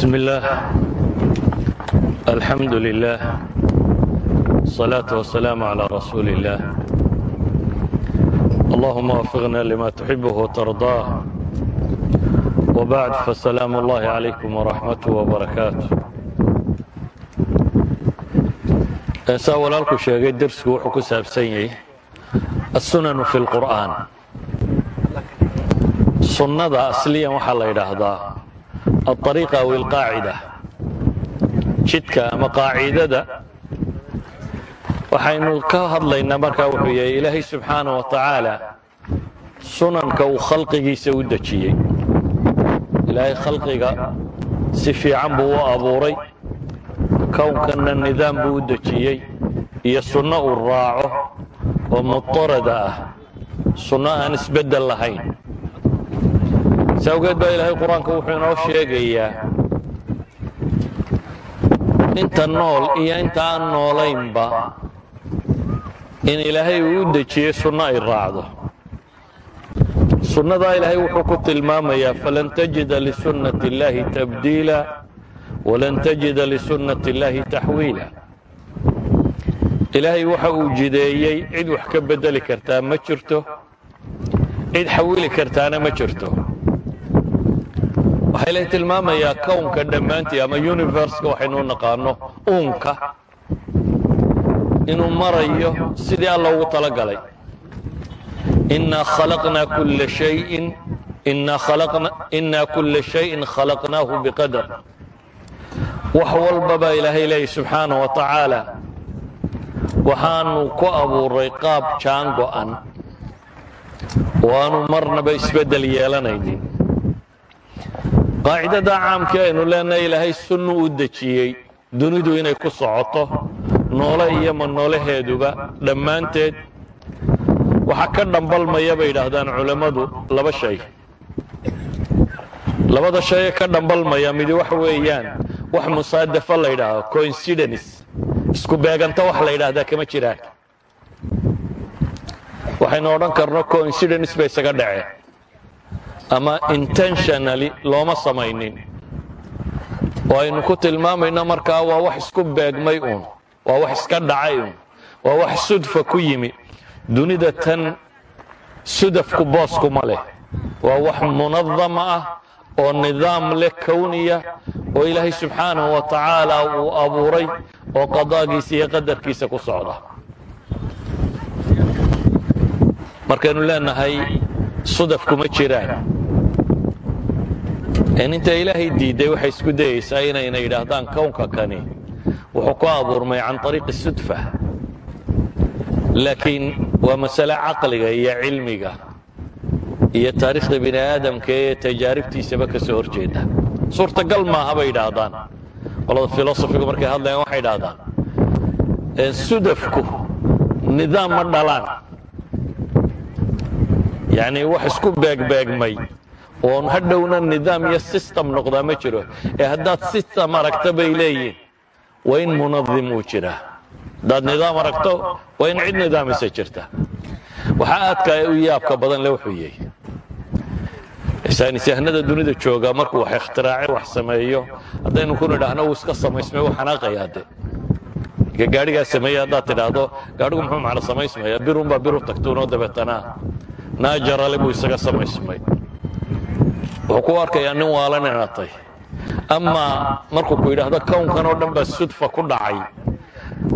بسم الله الحمد لله الصلاة والسلام على رسول الله اللهم وفقنا لما تحبه وترضاه وبعد فالسلام الله عليكم ورحمته وبركاته saa walaalku sheegay dersigu wuxuu ku saabsan yahay aلsunanu fi اlqur'an sunnada asliyan waxaa la yidhaahdaa aariiqa aw alqaacida jidka ama qaacidada waxaynu ka hadlaynaa markaa wuxuu yahay ilaahay subxaana wa tacaala sunanka uu khalqigiisa u dejiyey ilaahay khalqiga si fiican buu u abuuray kownkanna nidaam buu u dejiyey iyo sunno uu raaco oo mutarada ah sunno aan isbeddel lahayn awgeed baa ilaahay qur'aanka wuxuu inoo sheegayaa. Inta nool iyo inta aan noolaynba in ilaahay uu u dejiyey sunno ay raacdo. Sunnadaa ilaahay wuxuu ku tilmaamayaa falan tajida lisunnati اllahi tabdiila walan tajida lisunnati اllahi taxwiila ilaahay waxa uu jideeyey cid wax ka beddeli kartaa ma jirto cid xawili kartaana ma jirto waxaa ilahay tilmaamayaa kownka dhammaantii ama universka waxaynu naqaano uunka. Inuu marayo sidii alla ugu talagalay. Khalaqnaa kulla shayin khalaqnaahu biqadar. Wax walba baa ilaahay leeyay subxaana wa tacaala. Waxaanu ku abuuray qaab jaan go'an. Oo aanu marnaba isbeddel yeelanaynin qaacidada caamkii aynu leenahay ilaahay sunnu u dejiyey. Dunidu inay ku socoto noole iyo ma noolaheeduba dhammaanteed. Waxaa ka dhambalmaya bay yidhaahdaan culammadu laba shay. Labada shayee ka dhambalmaya midi waxa weeyaan wax musaadafo la yidhaahdo coincidence. Isku beeganta wax la yidhaahdaa kama jiraan. Waxaynu odhan karno coincidence bay isaga dhaceen ama intentionally looma samaynin. Oo aynu ku tilmaamayno markaa waa wax isku beegmay uun waa wax iska dhacay uun waa wax sudfa ku yimi. Dunida tan sudafku booskuma leh. Waa wax munadama ah oo nidaam leh kowniya oo ilaahay subxaanahu wa tacaala uu abuuray oo qadaagiisa iyo qadarkiisa ku socda. Markaynu leenahay sudafku ma jiraan inta ilaahay diidday waxay isku dayaysaa inayna yidhaahdaan kownka kani. Wuxuu ku abuurmay can ariiqi sudfa. Laakiin waa masale caqliga iyo cilmiga iyo taariikhda bini aadamka ee tajaaribtiisaba ka soo hor jeeda suurtagal maaha yidhaahdaan. Qolada filosofigu markay hadlayaan waxay yidhaahdaan sudafku nidaam ma dhalaan. Yacni wax isku beegbeegmay oon hadhowna nidaam iyo system noqdaa ma jiro. Ee haddaad system aragta bay leeyihiin waa in munadim uu jiraa haddaad nidaam aragto waa in cid nidaamisa jirta. Waxaa aadka u yaabka badan le wuxuu yahay saynisyahanada dunida jooga markuu wax ikhtiraacay wax sameeyo haddaynu ku nidhaahno uu iska samaysmay uu xanaaqayaa de gaadhigaa sameeyey haddaad tidhaahdo gaadhigu muxuu macno samaysmaya birunbaa biru tagtuunoo dabeetana. Naajarale buu isaga samaysmay wuxuu ku arkayaa nin waalan inatay amaa markuu ku yidhaahdo kownkan oo dhan baa sudfa ku dhacay.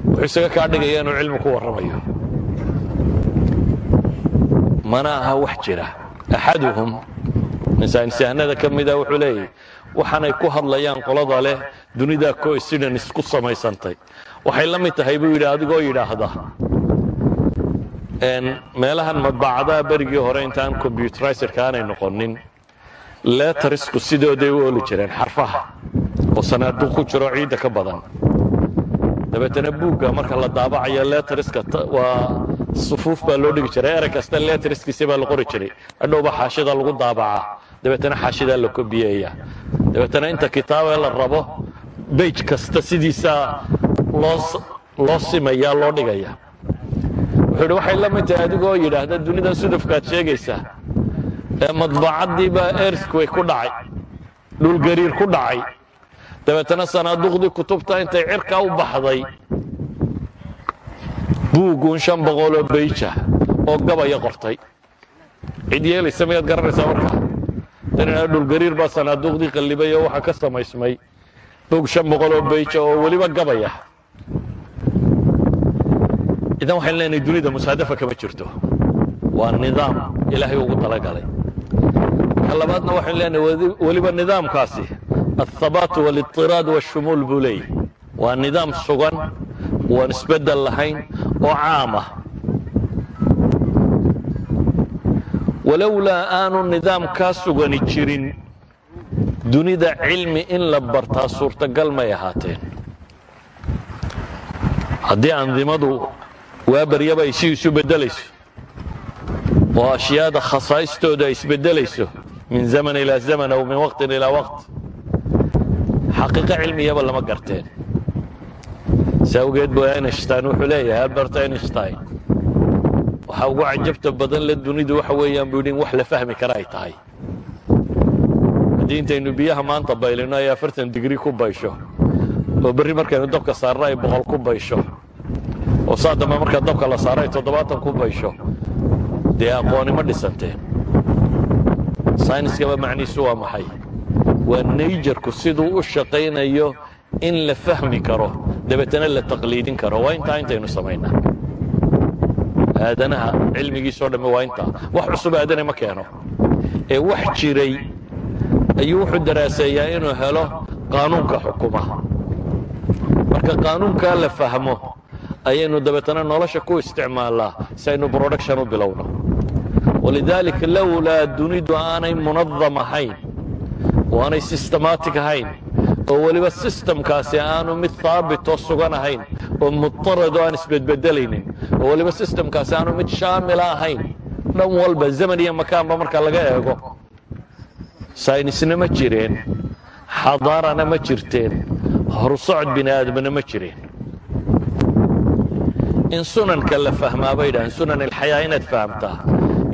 Wuxuu isaga kaa dhigaya inuu cilmi ku warramayo. Mana aha wax jira. Axaduhum insaanisyahanada ka mida wuxuu leeyahy waxaanay ku hadlayaan qolada leh dunidaa coincidence ku samaysantay. Waxay la mid tahay buu yidhi adigoo yidhaahda. Meelahan madbacadaha berigii hore intaan combyuteriserka aanay noqonin leetarisku sidooday u oli jireen xarfaha oo sanaaduq ku jiro ciidda ka badan dabeetana buugga marka la daabacayo leetariska waa sufuuf baa loo dhigi jiray erey kasta leetariskiisa baa la qori jiray hadhowba xaashida lagu daabacaa dabeetana xaashidaa la kobiyeeya dabeetana inta kitaabee la rabo beyj kasta sidiisaa loo simaya loo dhigaya wuxuu yidhi waxay la mid tahay adigoo yidhaahda dunidan sudufkaad sheegaysaa ee madbacaddiibaa erskway ku dhacay dhulgariir ku dhacay. Dabeetana sanaaduqdii kutubta intay cirka u baxday buugguun shan boqoloo bayja oo gabaya qortay. Cid yeelaysa miyaad garanaysaa markaa danina dhulgariir baa sanaaduuqdii qallibay oo waxaa ka samaysmay. Buug shan boqoloo bayja oo weliba gabaya idan waxaynu leenahay dunida musaadafa kama jirto. Waa nidaam ilaahay ugu talagalay ka labaadna waxaynu leenahay weliba nidaamkaasi althabaat walitiraad washumuul buu leeyahy waa nidaam sugan waan isbeddel lahayn oo caam ah. Walowlaa aanu nidaamkaa sugani jirin dunida cilmi in la bartaa suurtagal may ahaateen. Haddii andimadu waa baryaba ay si isu beddelayso oo ashyaada khasaa'istooda ay isbeddelayso min zaman ilaa zaman aw min waqtin ilaa waqt. Xaqiiqo cilmiyaba lama garteen. Si awgeed buu einstein wuxuu leeyahay albert einstein waxaa ugu cajabta badan la dunidu waxa weeyaan buu yidhi in wax la fahmi kara ay tahay. Haddii intaynu biyaha maanta baylino ay afartan digri ku baysho oo berri markaynu dabka saarno ay boqol ku baysho oo saa dambe markaa dabka la saaro ay toddobaatan ku baysho dee aqooni ma dhisanteen sayniskaba macnihiisu waa maxay? Waa nayjarku siduu u shaqaynayo in la fahmi karo dabeetana la taqliidin karo. Waa intaa intaynu samaynaa aadanaha cilmigiisoo dhamme waa intaa. Wax cusub aadane ma keeno. Ee wax jiray ayuu wuxuu daraaseeyaa inuu helo qaanuunka xukuma marka qaanuunkaa la fahmo ayaynu dabeetana nolosha ku isticmaalnaa si aynu production u bilowno walidaalika lowlaa dunidu aanay munadam ahayn oo aanay systematic ahayn oo weliba sistamkaasi aanu mid haabitoo sugan ahayn oo mutarad oo aan isbedbedelaynin oo weliba sistamkaasi aanu mid shaamila ahayn dhan walba zaman iyo makaanba marka laga eego saynisna ma jireen xadaarana ma jirteen horsocod bini aadamna ma jireen in sunanka la fahmaa bay dhahaan sunan alxayaa inaad fahamtaa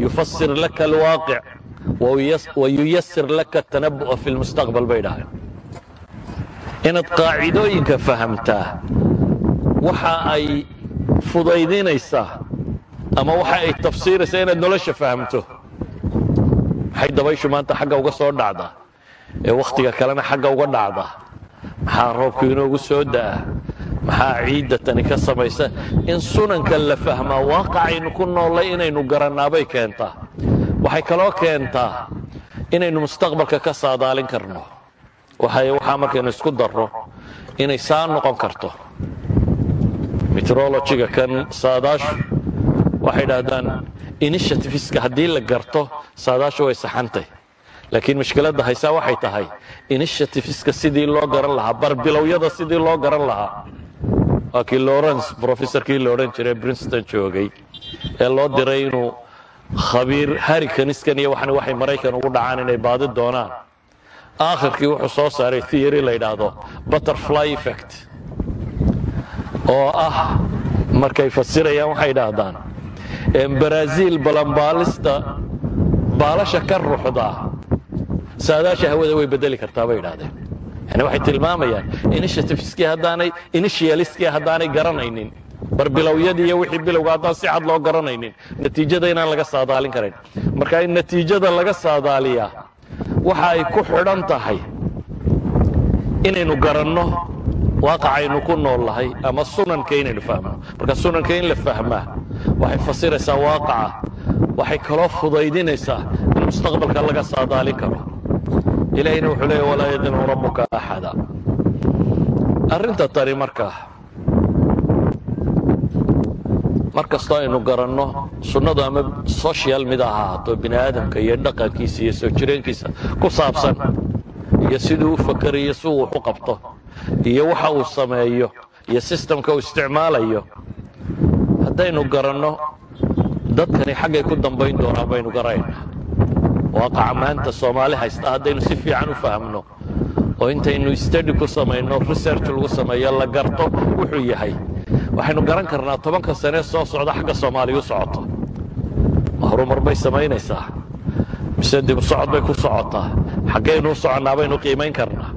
yufasir laka alwaaqic wayuyasir laka atanabu'a fi lmustaqbal bay dhahaan inaad qaacidooyinka fahamtaa waxa ay fudaydinaysaa ama waxa ay tafsiiraysaa inaad nolosha fahamto maxay dabayshu maanta xagga uga soo dhacdaa ee wakhtiga kalena xagga uga dhacda maxaa roobku inoogu soo da'a maxaa ciidda tani ka samaysa in sunanka la fahmaa waaqacaynu ku noollay inaynu garannaabay keentaa. Waxay kaloo keentaa inaynu mustaqbalka ka saadaalin karno. Waxaa markaynu isku darro inay saa noqon karto. Metrologiga kan saadaashu waxay dhahdaan initiativeska haddii la garto saadaashu way saxantay laakiin mushkiladda haysaa? Waxay tahay. Initiativeska sidii loo garan lahaa barbilowyada sidii loo garan lahaa. Waa kii lawrence professorkii la odhan jiray brinston joogay ee loo diray inuu khabiir harikaniskan iyo waxan waxay maraykan ugu dhacaan inay baadi doonaan. Aakhirkii wuxuu soo saaray theory la yidhaahdo butterfly effect oo ah markay fasirayaan waxay idhaahdaan baraasiil balanbaalista baalasha ka ruxda saadaasha hawada way bedeli kartaa bay idhahdeen yani waxay tilmaamayaan initiativeskii haddaanay initialiskii haddaanay garanaynin barbilowyadii iyo wixii bilowga haddaan si cad loo garanaynin natiijada inaan laga saadaalin karayn. Marka in natiijada laga saadaaliyaa waxa ay ku xidhan tahay inaynu garanno waaqacaynu ku nool lahay ama sunanka inaynu fahmno marka sunanka in la fahmaa waxay fasiraysaa waaqaca waxay kaloo fudaydinaysaa in mustaqbalka laga saadaalin karo ilaahayna wuxuu leeya walaa yadlimu rabbuka axada. Arrinta tani marka mar aynu garanno sunnadu ama social mid ha ahaato bini aadamka iyo dhaqankiisa iyo soo jireenkiisa ku saabsan iyo siduu u fakerayo si uu u qabto iyo waxa uu sameeyo iyo sistamka uu isticmaalayo haddaynu garanno dadkani xaggay ku dambayn doonaan baynu garaynaa waaqaca maanta soomaali haysta haddaynu si fiican u fahmno oo intaynu stadi ku samayno research lagu sameeyo la garto wuxuu yahay. Waxaynu garan karnaa tobanka sanee soo socda xagga soomaaliya u socoto. Horumar bay samaynaysaa. Mise dib socod bay ku socotaa. Xaggaynu u soconnaa baynu qiimayn karnaa.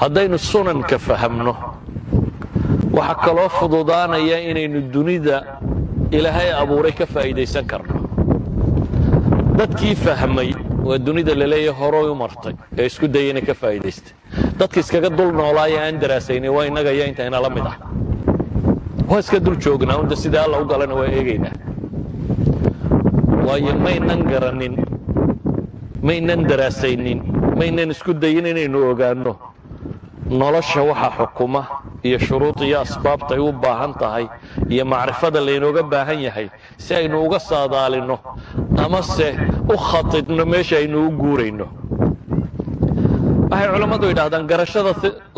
Haddaynu sunanka fahamno waxaa kaloo fududaanaya inaynu dunida ilaahay abuuray ka faa'iidaysan karno dadkii fahmay waa dunida la leeyahay horoy u martay ee isku daya inay ka faa'iidaystay. Dadka iskaga dul noolaaye aan daraasaynin waa innaga iyo intayna la mid ah. Waa iska dul joognaa unda sidai alla u galana waa eegaynaa waayo maynan garannin maynan daraasaynin maynan isku dayin inaynu ogaanno. Nolosha waxa xukuma iyo shuruud iyo asbaabtay u baahan tahay iyo macrifada laynooga baahan yahay si aynu uga saadaalinno amase u khatidno meesha aynu u guurayno. Waxay culammadu yidhahdaan garashada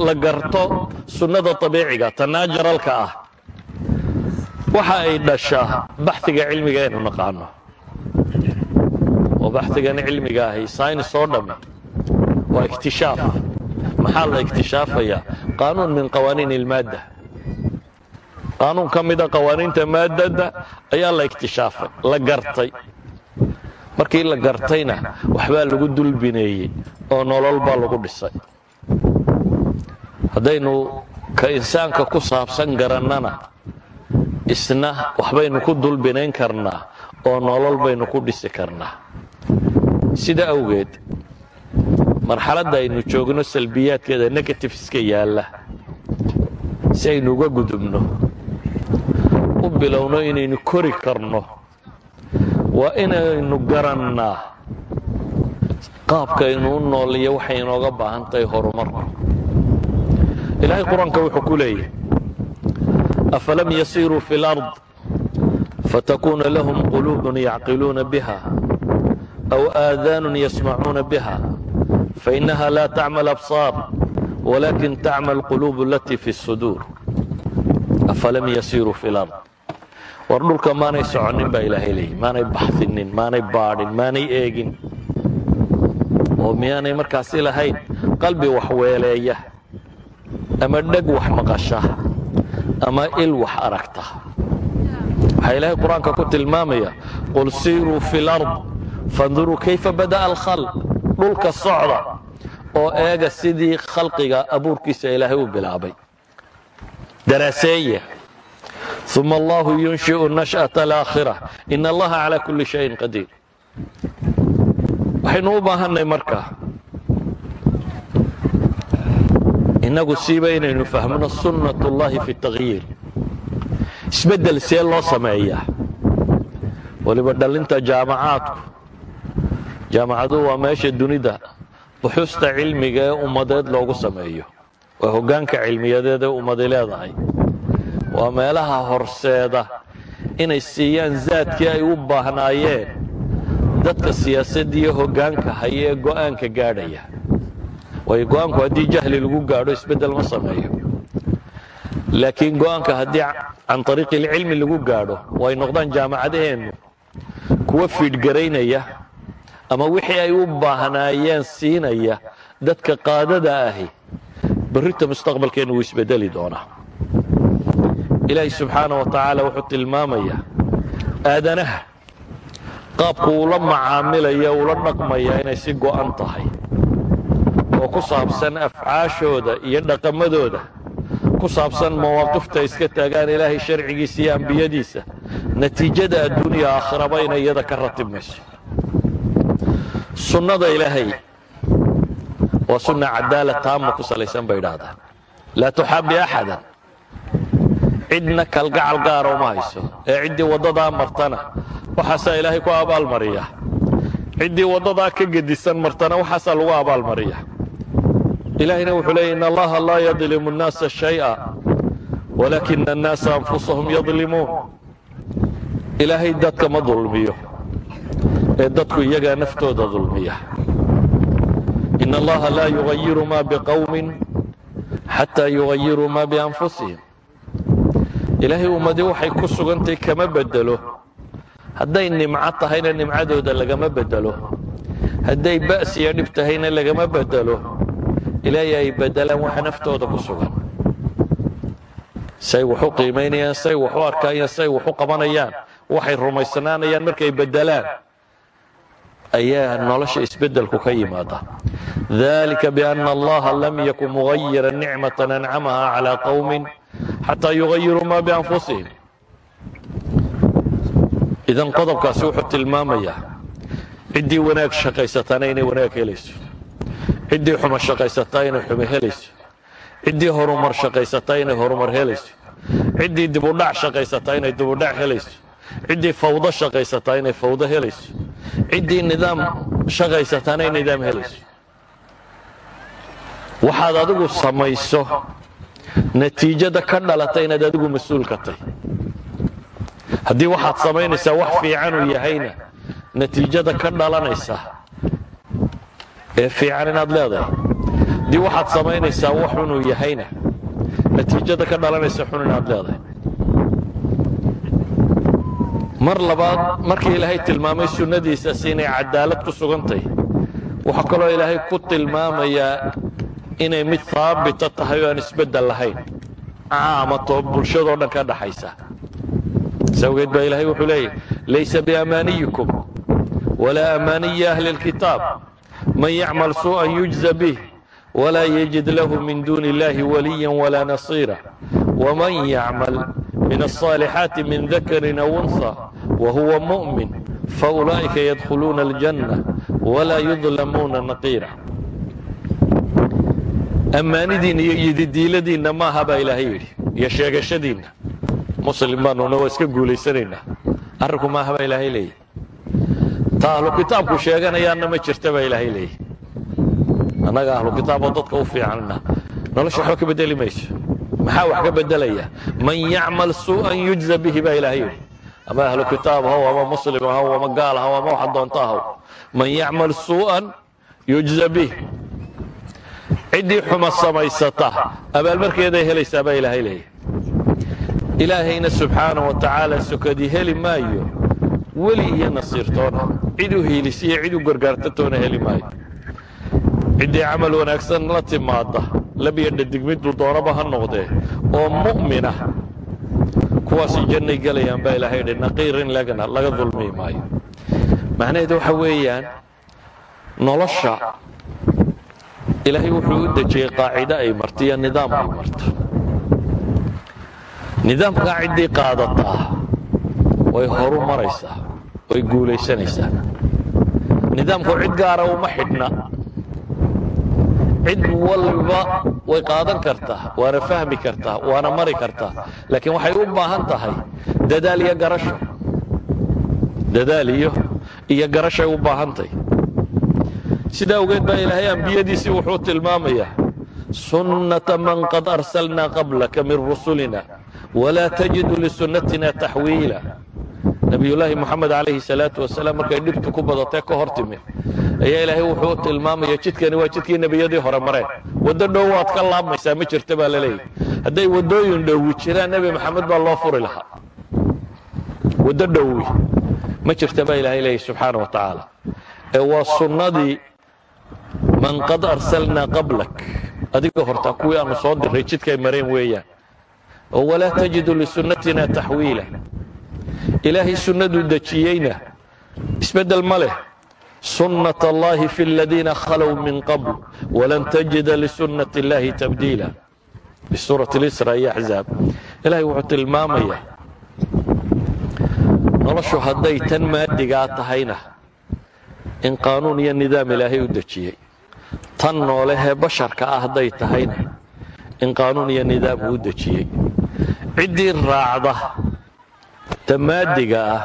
la garto sunnada abiiciga ta naajaralka ah waxa ay dhashaa baxiga cilmiga aynu naqaano. Oo baxigan cilmiga ahi saynis oo dhamme waa iktishaaf. Maxaa la iktishaafaya? Qaanuun min qawaaniin ilmaadda. Qaanuun ka mida qawaaniinta maadada ayaa la iktishaafay la gartay markii la gartayna waxbaa lagu dulbineeyey oo nolol baa lagu dhisay. Haddaynu ka insaanka ku saabsan garannana isna waxbaynu ku dulbinayn karnaa oo nolol baynu ku dhisi karnaa. Sida awgeed marxaladda aynu joogno salbiyaadkeeda negativeska yaalla si aynu uga gudubno u bilowno inaynu kori karno waa inaynu garannaa qaabkaynu u nooliyo waxay inooga baahan tahay horumarku ilaahay qur'aanka wuxuu ku leeyahy afalam yasiiruu fi lard fatakuuna lahum quluubun yacqiluuna biha aw aadaanun yasmacuuna biha fainaha laa tacma alabsaar walakin tacma alquluub alatii fi suduur. Afalam yasiiruu fi lard war dhulka maanay soconin baa ilaahay leeyay maanay baxsinin maanay baadhin maanay eegin. Oo miyaanay markaasi lahayn qalbi wax weeleeya ama dheg wax maqasha ama il wax aragta. Waxaa ilaahay qur'aanka ku tilmaamaya qul siiruu fi lard fanduruu kayfa bada'a alkhalq. Dhulka socda oo eega sidii khalqiga abuurkiisa ilaahay u bilaabay. Daraaseeya uma allahu yunshiu nash'ata alaakhira in allaha calaa kulli shayin qadiir waxaynu u baahanay markaa innagu siiba inaynu fahmno sunnat ullahi fi takhyiir isbeddel see loo sameeyaa weliba dhallinta jaamacaadku jaamacaduhu waa meesha dunida buxuusta cilmiga ee ummadeed loogu sameeyo waa hoggaanka cilmiyadeed ee ummadi leedahay waa meelaha horseeda. Inay siiyaan zaadkii ay u baahnaayeen. Dadka siyaasaddiiyo hoggaanka haya ee go'aanka gaadhaya. Waayo go'aanku haddii jahli lagu gaadho isbeddel ma sameeyo. Laakiin go'aanka haddii can ariiqi ilcilmi lagu gaadho way noqdaan jaamacadaheennu kuwa fiidhgaraynaya ama wixii ay u baahnaayeen siinaya dadka qaadada ahi berrita mustaqbalkeennu wuu isbedeli doonaa ilaahay subxaana wa tacaala wuxuu tilmaamayaa aadanaha. Qaabku uula macaamilaya ula dhaqmaya inay si go'an tahay. Oo ku saabsan afcaashooda iyo dhaqamadooda. Ku saabsan mawaaqifta iska taagaan ilaahay sharcigiisa iyo ambiyadiisa. Natiijada adduuniya aakhiraba inay iyada ka ratibmayso sunnada ilaahay waa sunna cadaala taama ku salaysan bay idhaahdaan. Laa tuxaabi axadan cidna kalgacal gaara uma hayso. Ee ciddii waddadaa martana waxaasaa ilaahay ku abaalmariya. Ciddii waddadaa ka gedisan martana waxaasaa lagu abaalmariya. Ilaahayna wuxuu leeyay in allaha laa yadlimu nnaasa shay'a walaakina annaasa anfusahum yadlimuun. Ilaahay dadka ma dulmiyo ee dadku iyagaa naftooda dulmiya. In allaha laa yugayiru ma biqowmin xataa yugayiruu ma bianfusihim ilaahay ummadii waxay ku sugantay kama bedelo hadday nimco tahayna nimcadooda lagama bedelo hadday ba'siya dhib tahayna lagama bedelo ilaahay ay bedelaan waxa naftooda ku sugan. Say wax qiimaynayaan say wax u arkayaan say wax qabanayaan waxay rumaysnaanayaan markay bedelaan ayaa nolosha isbeddelku ka yimaada. Dalika biana allaha lam yakun mugayira nicmatan ancamaha calaa qowmin xataa yugayiruu maa bianfusihim idan qodobkaasi wuxuu tilmaamayaa ciddii wanaag shaqaysataana inay wanaag helayso ciddii xumo shaqaysataa inay xumo helayso ciddii horumar shaqaysataa inay horumar helayso ciddii dibudhac shaqaysataa inay dibudhac helayso ciddii fawdo shaqaysataa inay fawdo helayso ciddii nidaam shaqaysataana ay nidaam helayso waxaad adigu samayso natiijada ka dhalata inaad adigu mas'uulka tahy haddii waxaad samaynaysaa wax fiicanuu yahayna natiijada ka dhalanaysa ee fiican inaad leedahay. Haddii waxaad samaynaysaa wax xunuu yahayna natiijada ka dhalanaysa xun inaad leedahay. Mar labaad markii ilaahay tilmaamay sunnadiisasi inay cadaalad ku sugantahy waxaa kaloo ilaahay ku tilmaamayaa inay mid haabita tahay oo aan isbeddel lahayn caamato bulshadoo dhan ka dhaxaysa sawgeed baa ilaahay wuxuu leeyahy laysa biamaaniyikum walaa amaaniyi ahli اlkitaab man yacmal suu'an yujza bih walaa yajid lahu min duuni illahi waliya walaa nasiira wman yacmal min الصaalixaati min dakarin aw unha wahuwa mu'min faulaa'ika yadkhuluuna اljanna walaa yudlamuuna naqiira ammaanidiinna iyo yididiiladiinna maaha baa ilaahay yidhi. Iyo sheegashadiinna. Muslim baanuna waa iska guulaysanaynaa arrinku maaha baa ilaahay leeyahy. Ta ahlu kitaabku sheeganayaanna ma jirta baa ilaahay leeyahy. Annaga ahlu kitaaboo dadka u fiicanna. Nolosha waxba ka bedeli mayso. Maxaa wax ka bedelaya man yacmal suu'an yujza bihi baa ilaahay yidhi. Ama ahlu kitaab haw ama muslim haw ama gaal haw ama waxa doonta haw. Man yacmal suu'an yujza bih ciddii xuma samaysata. Abaalmarkeeday helaysaa baa ilaahay leeyahy ilaahayna subxaana wa tacaala sokadii heli maayo. Weli iyo nasiirtoona cid u hiilisiyo cid u gargaartatoona heli maayo. Ciddii camal wanaagsan la timaada labiyo dhadig miduu doonaba ha noqdee. Oo mu'mina kuwaasi jannay gelayaan baa ilaahay dhi naqiirin lagana laga dulmi maayo. Macnaheedu waxa weeyaan nolosha ilaahay wuxuu u dejiyey qaacido ay marto iyo nidaam ay marto. Nidaamkaa ciddii qaadataa way horu way guulaysanaysaa. Nidaamku cid gaara uma xidhna. Cid walba way qaadan kartaa waana fahmi kartaa waana mari kartaa. Laakiin waxay u baahan tahay dadaal iyo garasho. Dadaal iyo iyo garashay u baahan tahay sidaa awgeed baa ilaahay ambiyadiisii wuxuu tilmaamayaa sunnata man qad arsalnaa qablaka min rusulina walaa tajidu lisunnatina taxwiila nabiyullaahi moxamed calayhi salaatu wasalaam markay dhibtu ku badatee ka hor timi ayaa ilaahay wuxuu tilmaamaya jidkani waa jidkii nebiyadii hore mareen. Waddo dhow waad ka laabmaysaa ma jirta baa la leeyahy hadday waddooyin dhowi jiraan nebi maxamed baa loo furi lahaa. Waddo dhowi ma jirta baa ilaahay leeyahy subxaana wa tacaala. Ee waa sunnadii man qad arsalnaa qablak. Adiga hortaa kuwii aanu soo diray jidkay mareen weeyaan oo walaa tajidu lisunnatina taxwiila ilaahay sunnaduu dejiyeyna. Isbeddel ma leh. Sunnat allahi fi aladiina khalow min qabl. Walan tajida lisunnat اllahi tabdiila bisuurat اlisra iyo axzaab ilahay wuxuu tilmaamayaa. Noloshu hadday tan maadigaa tahayna in qaanuun iyo nidaam ilaahay u dejiyey. Tan noolehee basharka ah hadday tahayna in qaanuun iyo nidaam uu dejiyey. Ciddii raacda ta maadiga ah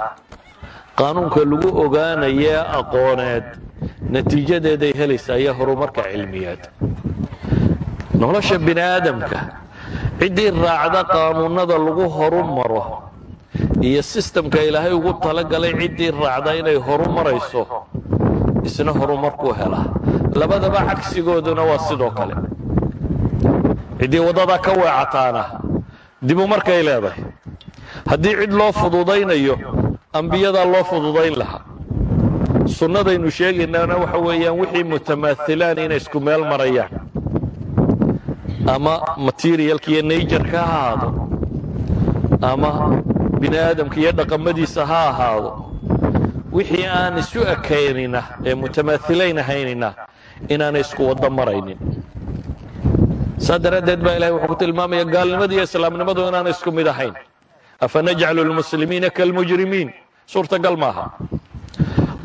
qaanuunka lagu ogaanayee aqooneed natiijadeeday helaysaa iyo horumarka cilmiyeed. Nolosha bini aadamka ciddii raacda qaanuunnada lagu horu maro iyo sistamka ilaahay ugu talagalay ciddii raacda inay horu marayso isna horumarkuu helaa labadaba cagsigooduna waa sidoo kale. Ciddii waddadaa ka weecataana dibu markay leedahay. Haddii cid loo fududaynayo ambiyadaa loo fududayn lahaa. Sunnadaynu sheegaynaana waxa weeyaan wixii mutamaahilaan inay isku meel marayaan. Ama materialka iyo nayjarka ha ahaado. Ama bini aadamka iyo dhaqamadiisa ha ahaado wixii aan isu ekaynina ee mutamaahilayn ahaynina inaanay isku waddo maraynin. Saa daraaddeed baa ilahay wuxuu ku tilmaamaya gaalnimada iyo islaamnimadu inaanay isku mid ahayn. Afanajcalu lmuslimiina kalmujrimiin. Suurtagal maaha.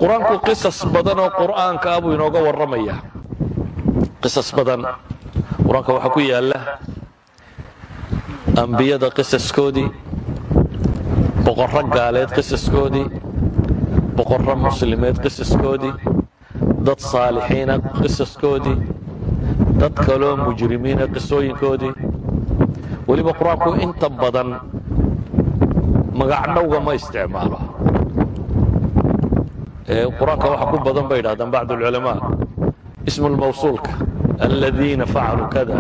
Qur'aanku qisas badan oo qur'aanka ah buu inooga warramaya. Qisas badan. Qur'aanka waxaa ku yaalla ambiyada qisaskoodii boqorro gaaleed qisaskoodii boqorro muslimeed qisaskoodii dad saalixiina qisaskoodii dad kaloo mujrimiina qisooyinkoodii weliba qur'aanku inta badan magacdhowga ma isticmaalo qur'aanka waxa ku badan bay idhahdaan bacd ulculamaa ismu lmawsuulka aladiina facaluu kada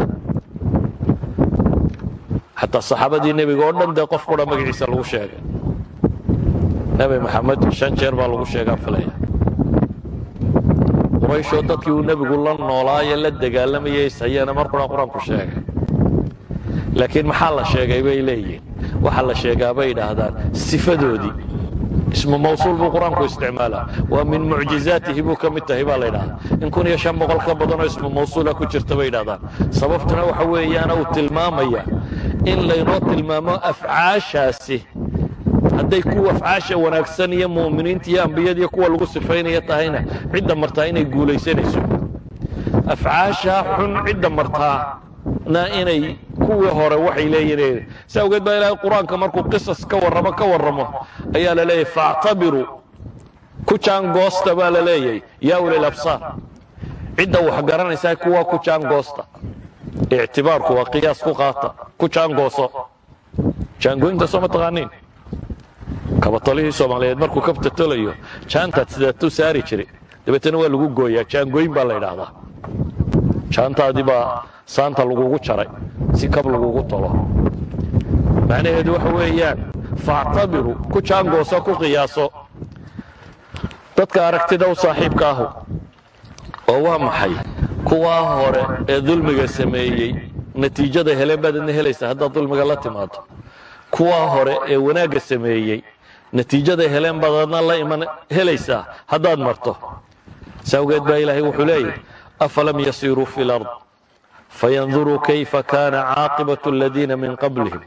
xataa saxaabadii nebiga oo dhan dee qof qura magaciisa lagu sheegay nebi maxamed shan jeer baa lagu sheegaa filaya qurayshoo dadkii uu nebigu la noolaaye la dagaalamayay ishayeena mar qura qur'aanku sheegay. Laakiin maxaa la sheegay bay leeyihiin? Waxaa la sheegaa bay idhaahdaan sifadoodii. Ismu mawsuul buu qur'aanku isticmaalaa. Waa min mucjizaatihi buu ka mid tahay baa la ydhahdaa in kun iyo shan boqol ka badanoo ismu mawsuula ku jirta bay idhahdaan sababtuna waxa weeyaana uu tilmaamaya in laynoo tilmaamo afcaashaasi hadday kuwa afcaasha wanaagsan iyo mu'miniinta iyo ambiyada iyo kuwa lagu sifaynaya tahayna cidda martaa inay guulaysanayso. Afcaashaa xun cidda martaana inay kuwii hore waxay leeyihiin. Si awgeed baa ilaahay qur'aanka markuu qisas ka warramo ka warramo ayaa la leeyahay faactabiruu ku jaangoosta baa la leeyahay yaa ulil absaar. Cidda wax garanaysaa kuwa ku jaangoosta ictibaarku waa qiyaas ku qaata. Ku jaangooso jaangooyinta soo ma taqaaniin kabatalihii soomaaliyeed markuu kabta tolayo jaantaad sidaatuu saari jiray dabeetana waa lagu gooyaa jaangooyin baa la idhaahdaa jaantaadii baa saanta lagugu jaray si kab lagugu tolo. Macnaheedu waxa weeyaan faactabiru ku jaangooso ku qiyaaso. Dadka aragtida u saaxiibka ahu oo waa maxay? Kuwaa hore ee dulmiga sameeyey natiijada heleen baad idna helaysaa haddaad dulmiga la timaado kuwaa hore ee wanaagga sameeyey natiijada heleen baad adna la iman helaysaa haddaad marto. Sawgeed baa ilaahay wuxuu leeyahy afalam yasiiruu fi lard fayanduruu kayfa kana caaqibatu aladiina min qablihim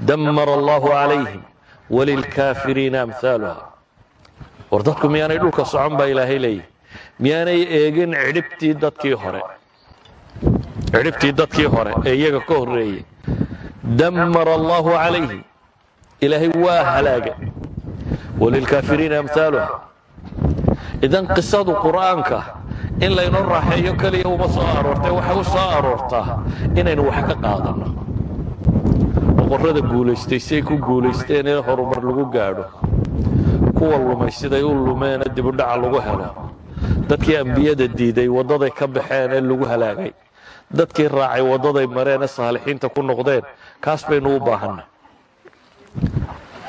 dammara allahu calayhim walilkaafiriina amhaaluha war dadku miyaanay dhulka socon baa ilaahay leeyahy miyaanay eegin cidhibtii dadkii hore. Cidhibtii dadkii hore ee iyaga ka horreeyey dammara allahu calayhim. Ilaahay waa halaaga walilkaafiriina amhaaluha idan qisadu qur'aanka in laynoo raaxeeyo keliya uma soo aroortay waxay u soo aroortaa inaynu wax ka qaadanno boqorrada guulaystay siay ku guulaysteen ee horumar lagu gaadho kuwa lumay siday u lumeena dibudhaca lagu helo dadkii ambiyada diiday waddaday ka baxeen ee lagu halaagay dadkii raacay waddaday mareen ee saalixiinta ku noqdeen kaas baynu u baahanna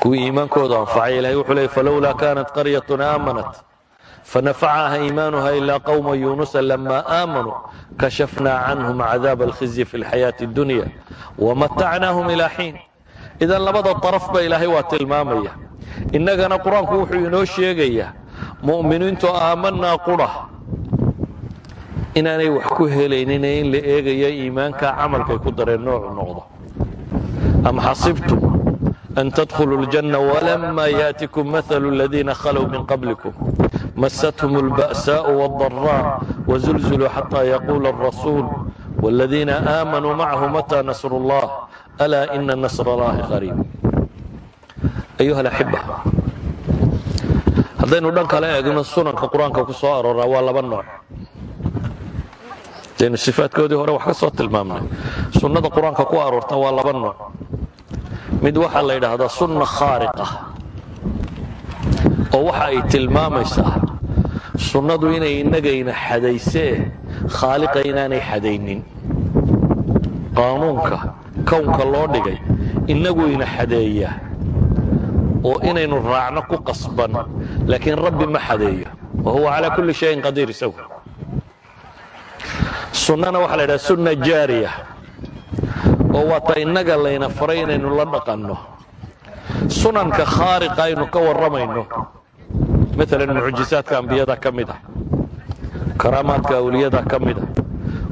kuwii iimaankooda anfacay ilahay wuxuu leey falowlaa kaanat qaryatun aamanat fanafacaha iimaanuha ilaa qawma yuunusa lama aamanuu kashafnaa canhum cadaaba alkhizyi fi lxayaati اdunya wamatacnaahum ilaa xiin. Idan labada daraf ba ilaahay waa tilmaamaya. Innagana qur'aanku wuxuu inoo sheegayaa mu'miniintu aamanaa qura inaanay wax ku helaynin ee in la eegayo iimaanka camalkay ku dareen noocu noqdo. Am xasibtum an tadkhuluu اljanna walama yaأtikum mahalu اladiina khalow min qablikum مستهم البأساء والضراء وزلزلوا حتى يقول الرسول والذين آمنوا معه متى نصر الله ألا إن نصر الله قريب أيها الأحبة haddaynu dhan kale eegno sunanka qur-aanka ku soo arooraa waa laba nooc daynu sifaadkoodii hore wax ka soo tilmaamnay sunnada qur-aanka ku aroorta waa laba nooc mid waxaa la yidhaahdaa sunna khaariqa oo waxa ay tilmaamaysaa sunnadu inay innagayna xadaysee khaaliqa inaanay xadaynin. Qaanuunka kownka loo dhigay innaguyna xadeeya oo inaynu raacno ku qasban laakiin rabbi ma xadeeyo wa huwa calaa kulli shayin qadiir isagu. Sunnana waxaa la yidhaha sunna jaariya oo waata innaga layna faray inaynu la dhaqanno. Sunanka khaariqa aynu ka warramayno. Maalan mucjisaadka ambiyada ka mid ah. Karaamaadka awliyada ka mid ah.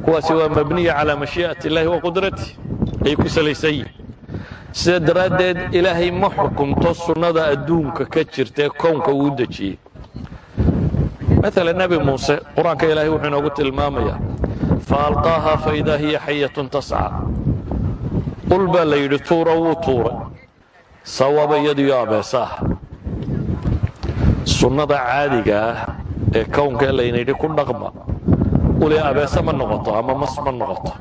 Kuwaasi waa mabniya calaa mashii'ati illaahi wa qudrati ay ku salaysan yihiin sida daraaddeed ilaahay ma xukumto sunnada adduunka ka jirtae kownka uu dejiyey. Maala nebi muuse qur'aanka ilaahay wuxuu inoogu tilmaamayaa fa alqaaha hiya xayatun tasca ul baa la yidhi tuura wuu tuuray. Sawaba iyadiyo abeesa ah sunnada caadiga ah ee kownka laynidhi ku dhaqma. Uli abeese ma noqoto ama mas ma noqoto.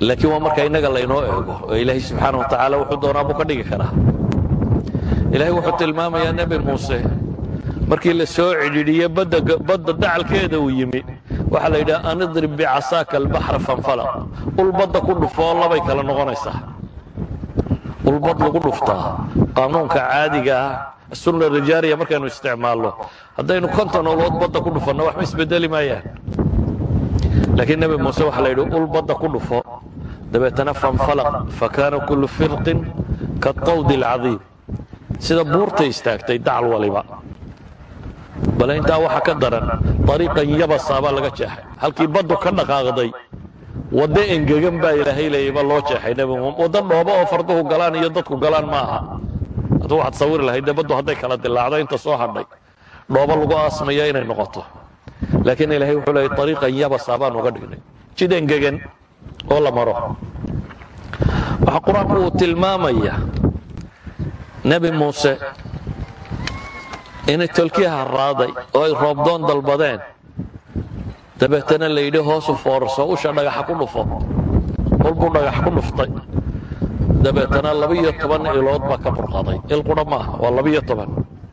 Laakiin waa marka innaga laynoo eego oo ilaahay subxaana wa tacaala wuxuu doonaa buu ka dhigi karaa. Ilaahay wuxuu tilmaamayaa nebi muuse markii la soo cidhiidhiye badda dacalkeeda uu yimi waxaa la yidhaha anidrib bicasaaka albaxra fanfalaq ul badda ku dhufoo labay kala noqonaysaa ul bad lagu dhuftaa qaanuunka caadiga ah sunna rijaariya markaynu isticmaalno. Haddaynu konton olood badda ku dhufanno waxba isbedeli maayaan? Laakiin nebi muuse waxaa la yidhi ul badda ku dhufo dabeetana fanfalaq fakaana kullu firqin katawdi alcadiim sida buurtay istaagtay dacal waliba bale intaa waxa ka daran ariiqan yabasaabaa laga jeexay. Halkii baddu ka dhaqaaqday waddo engegan baa ilaahay leeyaba loo jeexay. Nebi mu waddo dhoobo oo farduhu galaan iyo dadku galaan ma aha. Hadduu waxaad sawiri lahayd dee baddu hadday kala dilaacdo inta soo hadhay dhoobo lagu aasmaya inay noqoto. Laakiin ilaahay wuxuu leeyay ariiqan yabasaa uga dhignay. Jid engegan oo la maro. Waxaa qur'aanku uu tilmaamaya nebi muuse inay tolkii harraaday oo ay roobdoon dalbadeen. Dabeetana la yidhi hoosu foorso usha dhagaxa ku dhufo. Ulbuu dhagax ku dhuftay. Dabeetana laba-iyo toban ilood baa ka burqaday il qura maaha waa laba-iyo toban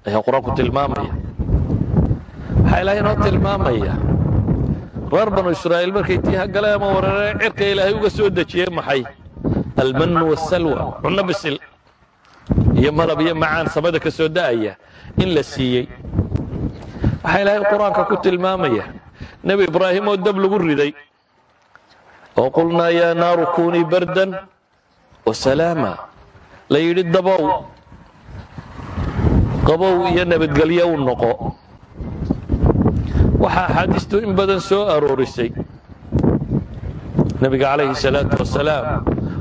ayaa qur'aanku tilmaamaya. Waxaa ilaahay inoo tilmaamaya reer banu israa'iil markay tiiha galeen ama cirka ilaahay uga soo dejiyey maxay? Almannu wasalwa cunno bisil. Iyo malab iyo macaan samada ka soo da'aya in la siiyey. Waxaa ilaahay qur'aanka ku tilmaamaya nebi ibraahim oo dab lagu riday oo qulnaa yaa naaru kunii bardan wasalaama la yidhi dabow. Qabow iyo nabadgelyo u noqo. Waxaa axaadiistu in badan soo aroorisay. Nebiga calayhi salaatu wasalaam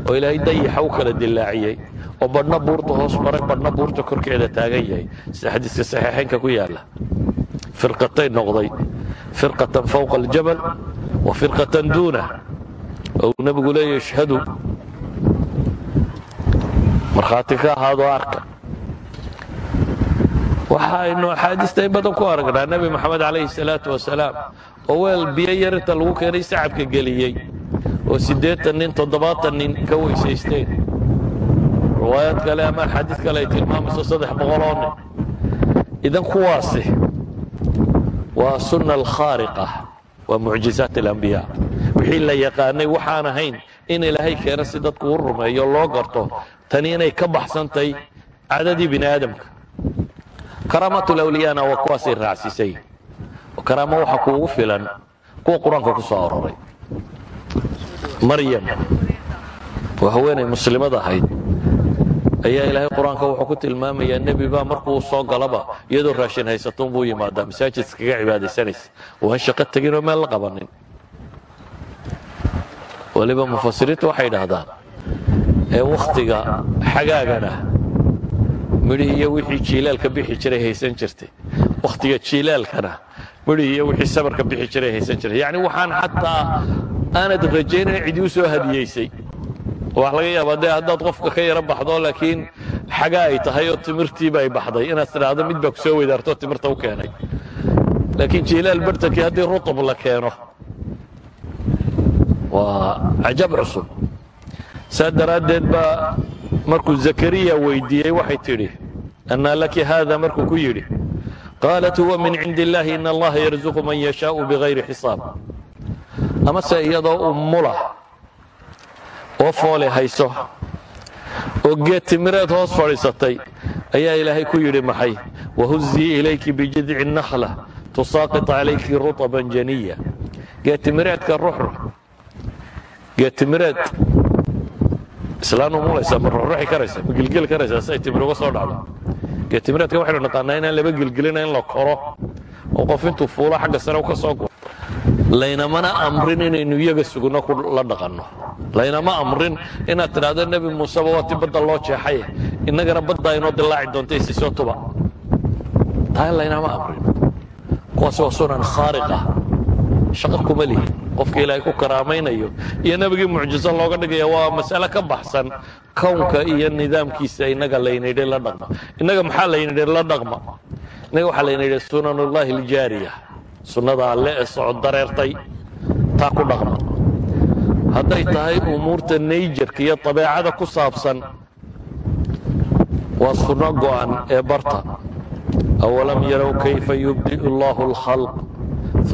oo ilaahay dayaxa u kala dilaaciyey oo badhna buurta hoos maray badhna buurta korkeeda taagan yahay. Sida xadiiska saxiixaynka ku yaalla firqatay noqday. Firqatan fawqa aljabal wa firqatan duunah oo uu nebigu leeya ishhadu markhaati ka ahaadoo arka. Waxa aynu axaadiista in badan ku aragnaa nebi moxamed calayhi salaatu wasalaam oo weel biyo yar inta lagu keenay sacabka geliyey oo siddeetan nin toddobaatan nin ka weysaysteen riwaayaad kale ama axaadiis kale ay tilmaamayso saddex boqoloo nin. Idan kuwaasi waa sunna alkhaariqa waa mucjizaat alambiyaa wixii la yaqaanay waxaan ahayn in ilaahay keeno si dadku u rumeeyo loo garto. Tani inay ka baxsantahay cadadii bini aadamka karaamaatulawliyaana waa kuwaasay raacsiisay. Karaamo waxa kuugu filan kuwa qur'aanka ku soo aroray maryam waa haweenay muslimad ahayd. Ayaa ilaahay qur'aanka wuxuu ku tilmaamayaa nebi baa markuu soo galaba iyadoo raashin haysatoon buu yimaadaa. Masaajid kaga cibaadaysanaysa. Waan shaqo teginoo meel la qabanin. Waliba mufasiriintu waxay idhaahdaan ee wakhtiga xagaagana midhih iyo wixii jiilaalka bixi jiray haysan jirtay. Wakhtiga jiilaalkana midhih iyo wixii sabarka bixi jiray haysan jiray yacni waxaan xataa aanad rajaynayn cidi u soo hadiyeysay. Waxa laga yaabaa dee haddaad qofka ka yaro baxdo laakiin xaga ay tahay oo timirtiiba ay baxday. Inaad tidhaahdo mid baa ku soo weydaartoo timirta u keenay. Laakiin jiilaal bartankii haddii rutab la keeno. Waa cajab cusub. Saa daraaddeed baa markuu zakariya weydiiyey waxay tidhi annaa laki haada markuu ku yidhi qaalat huwa min cindi illaahi in allaha yarzuqu man yashaau bigayri xisaab amase iyadoo ummula oo foole hayso oo geed timireed hoos fadhiisatay ayaa ilaahay ku yidhi maxay? Wahuzii ilayki bijidci nakhla tusaaqit calayki rutaban janiya. Geed timireedka ruxrux geed timireed islaan umulaysa ma ruxruxi karaysa ma gilgeli karaysaa si ay timir uga soo dhacdo. Geetimireedka waxaynu naqaanaa inaan laba gelgelina in la koro oo qof intuu fuulo xagga sare ka soo go laynamana amrin inaynu iyaga ku la dhaqanno. Laynama amrin inaad tidhaahdo nebi muuseba waa ti badda loo jeexaye innagana baddaa inoo dilaaci doonta isisoo tuba. Taa laynama amrin. Kuwaasi waa sunan khaariqa shaqo kuma lihin qofka ilaahay ku karaamaynayo iyo nebigii mucjiso looga dhigaya waa masale ka baxsan. Kownka iyo nidaamkiisa innaga laynidhi la dhaqma. Innaga maxaa laynidhi la dhaqma? Innaga waxaa laynidhi sunanullahi aljaariya sunnada alle ee socod dareertay taa ku dhaqma. Hadday tahay umuurta nayjarka iyo dabeecada ku saabsan waa sunno go'an ee barta. Awalam yarow kayfa yubdi'u allaahu alkhalq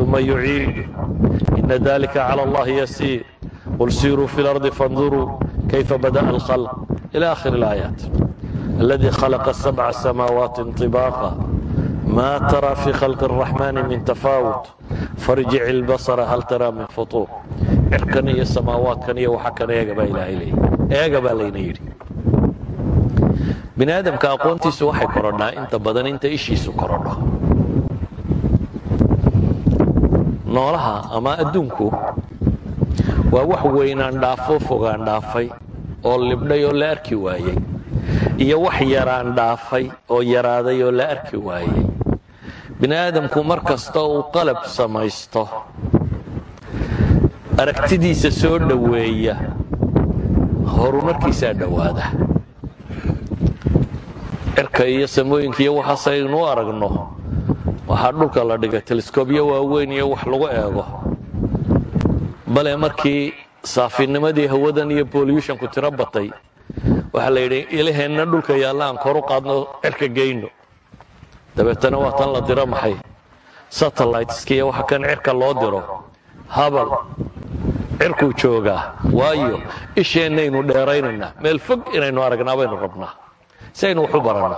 uma yuciidu inna dalika cala allahi yasiir qul siiruu fi lardi fanduruu kayfa bada'a alkhalq. Ila akhir alaayaat. Alladii khalaqa sabca samaawaati inطibaaqa ma tara fii khalqi araxmaani min tafaawut farjic ilbasara hal taraa min futuur cirkan iyo samaawaadkan iyo waxa kan eegabaa ilaahay leeyay eega baa layna yidhi bini aadamka aqoontiisu waxay korodhaa inta badan inta ishiisu korodho noolaha ama adduunku waa wax weynaan dhaafo fogaan dhaafay oo libdhay oo la arki waayey iyo wax yaraan dhaafay oo yaraaday oo la arki waayey bini aadamku mar kasta uu qalab samaysto. Aragtidiisa soo dhoweeya. Horumarkiisaa dhowaada. Cirka iyo samooyinka iyo waxaas aynu aragno. Waxaa dhulka la dhigay teleskobyo waaweyn iyo wax lagu eego. Bale markii saafinimadii hawadan iyo boluushonku tiro batay waxaa la yidhi ilaheenna dhulka yaalla aan koru qaadno cirka geyno dabeetana waa tan la diro maxay? Satelliteska iyo waxa kan cirka loo diro. Habal. Cirkuu joogaa waayo isheennaynu dheeraynaynaa meel fog inaynu aragnaa baynu rabnaa. Si aynu wax u baranno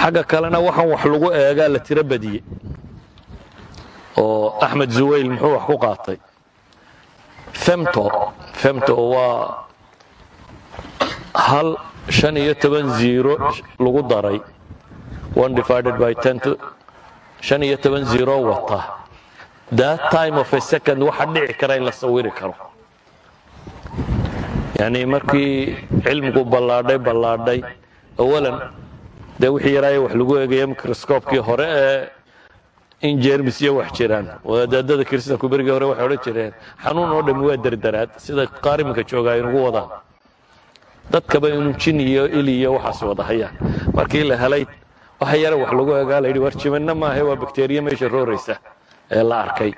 xagga kalena waxaan wax lagu eegaa la tiro badiyey oo axmed zuwayl muxuu wax ku qaatay. Femto. Femto waa hal shan iyo toban ziro lagu daray iyo toban ziro wata. That time of a second waxa dhici kara in la sawiri karo. Yani markii cilmigu ballaadhay ballaadhay awalan dee wixii yaraaye wax lagu eegaya microscoobkii hore ee in jermis iyo wax jiraan. Wadaadada kiristanku berigii hore waxay odhan jireen xanuun oo dhami waa derderaad sida qaar iminka jooga aynugu wadaan. Dadkaba inuu jin iyo ili iyo waxaas wada hayaan markii la helay waxa yare wax lagu eegaa la yidhi war jimanna maahe waa bakteriya meesha rooraysa ee la arkay.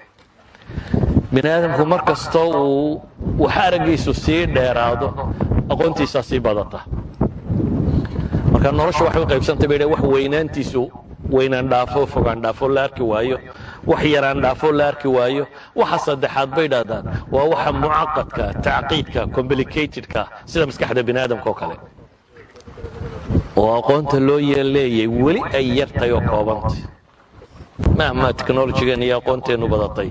Bini aadamku mar kastoo uu wax araggiisu sii dheeraado aqoontiisaa sii badata. Marka nolosha waxay u qaybsantay bay wax weynaantiisu weynaan dhaafo fogaan dhaafo la arki waayo. Wax yaraan dhaafo la arki waayo. Waxa saddexaad bay dhahdaan waa waxa mucaqadka tacqiidka complicatedka sida maskaxda bini aadamka oo kale oo aqoonta loo yeeleeyay weli ay yartay oo koobantay mahmaa technolojigan iyo aqoonteennu badatay.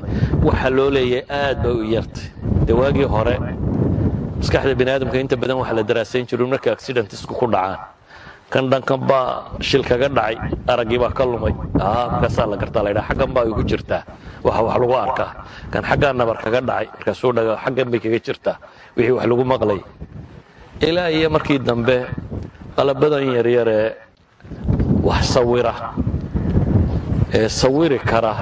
Waxa loo leeyahay aad bay u yartay dee waagii hore maskaxda bini aadamka inta badan waxa la daraasayn jiru marka accidentisku ku dhacaan. Kan dhankan baa shil kaga dhacay araggii baa ka lumay. Markaasaa la gartaa laydhaa xaggan baa ay ku jirtaa. Waxa wax lagu arkaa. Kan xaggaa nabar kaga dhacay markaasuu dhaga xaggan bay kaga jirtaa. Wixii wax lagu maqlay. Ilaa iyo markii dambe qalabadan yaryar ee wax sawira ee sawiri kara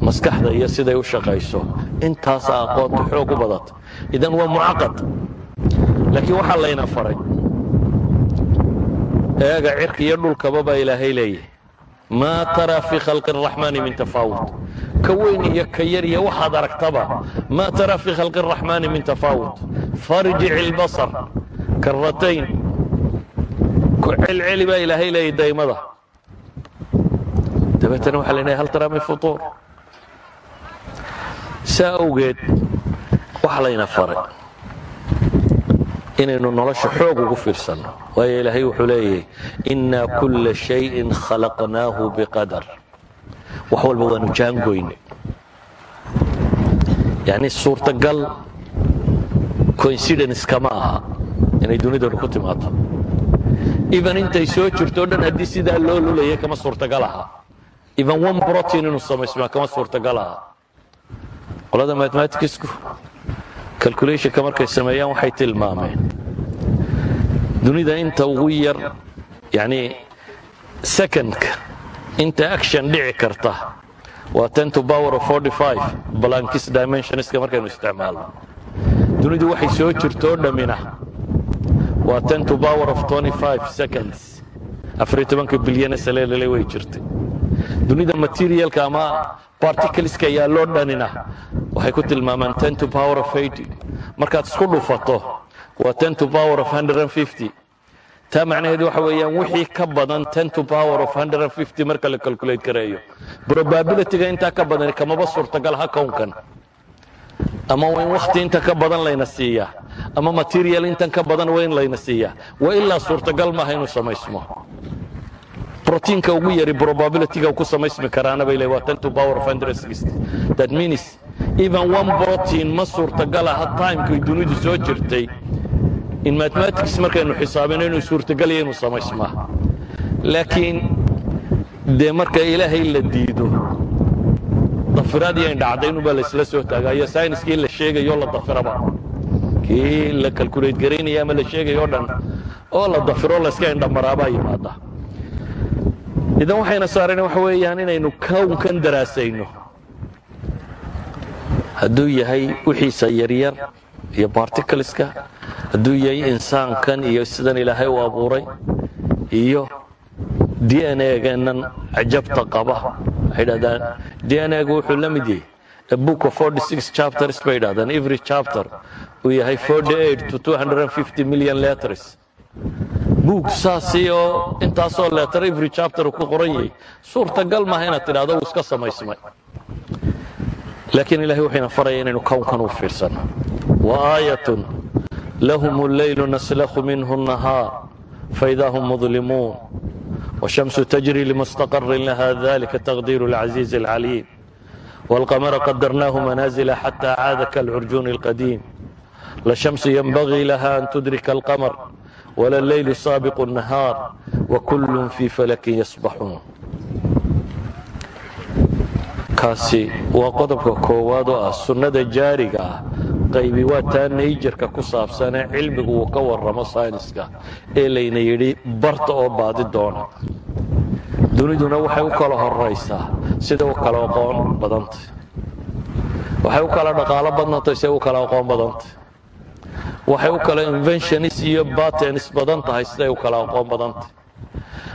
maskaxda iyo siday u shaqayso. Intaasaa aqoonta xoog u badata idan waa mucaqad. Laakiin waxaa layna faray. Eega cirka iyo dhulkaba ilaahay leeyahay maa taraa fii khalqi araxmaani min tafaawut ka weyn iyo ka yar iyo waxaad aragtaba maa taraa fii khalqi araxmaani min tafaawut farjic ilbasar karratayn ku celceli baa ilaahay leeyahay daymada dabeetana waxaa la hal taraa min futuur. Saa awgeed waxa layna faray inaynu nolosha xoog ugu fiirsanno waayo ilaahay wuxuu leeyahay innaa kulla shayin khalaqnaahu biqadar. Wax walba waanu jaangoyne yani suurtagal coincidence kama aha inay dunidanu ku timaado even intay soo jirto o dhan haddii sidaa loo lulaya kama suurtagal aha even one protein inuu samaysmaa kama suurtagal aha qolada mathematicsku calculationka markay sameeyaan waxay tilmaameen. Dunida inta ugu yar yani secondka inta action dhici karta waa ten to power of blankis dimensionska markaynu isticmaalno. Dunidu waxay soo jirto oo dhammina waa bilyana saleelale way jirtay. Dunida materialka ama particleska ayaa loo dhanina. Waxay ku tilmaamaan ten to power of eighty. Markaad isku dhufato waa taa macnaheedu waxa weeyaan wixii ka badan marka la calculate gareeyo probabilityga intaa ka badan kamaba suurtagal ha kownkan. Ama in wakhti inta ka badan layna siiyaa ama material intan ka badan waa in layna siiyaa waa ilaa suurtagal maaha inuu samaysmo. Proteinka ugu yari probabilityga ku samaysmi karaana bay le waa ten to power sixty that means even one protein ma suurtagal aha timekay dunidu soo jirtay. In mathematics markaynu xisaabino inuu suurtagalya inuu samaysmaa laakiin dee marka ilaahay la diido dafiraadii ayn dhacday inubaa laysla soo taagaayo sayniskii la sheegayo la dafiraba kii la calculate garaynaya ama la sheegayo o dhan oo la dafiro layska indhamaraabaa yimaada. Idan waxayna saareen waxa weeyaan inaynu kownkan daraasayno. Hadduu yahay wixiisa yaryar iyo barticleska hadduu yahay insaankan iyo sidan ilaahay u abuuray iyo d n a-ganan cajabta qaba waxay dhahdaan d n a-gu wuxuu la mid yahay book of chapters bay dhahdaan every chapter uu yahay forty eight to two hundred and fifty million letters buug saasi oo intaasoo leetar every chapter uu ku qoran yahay suurtagal maaha inaad tidhahdo uu iska samaysmay laakiin ilahay wuxuyna faraya inaynu kownkan u fiirsano waaayatun lahum alleylu naslakhu minhu nahaar faida hum mudlimuun والشمس تجري لمستقر لها ذلك تقدير العزيز العليم والقمر قدرناه منازل حتى عاد كالعرجون القديم لا الشمس ينبغي لها أن تدرك القمر ولا الليل سابق النهار وكل في فلك يسبحون kaasi waa qodobka koowaad oo ah sunnada jaariga ah qaybi waa taa nayjarka ku saabsanee cilmigu uu ka warramo sayniska ee layna yidhi barta oo baadi doona duniduna waxay u kala horaysaa sida u kala aqoon badantay waxay u kala dhaqaalo badnantay siday u kala aqoon badantay waxay u kala inventionis iyo batenis badan tahay siday u kala aqoon badantay.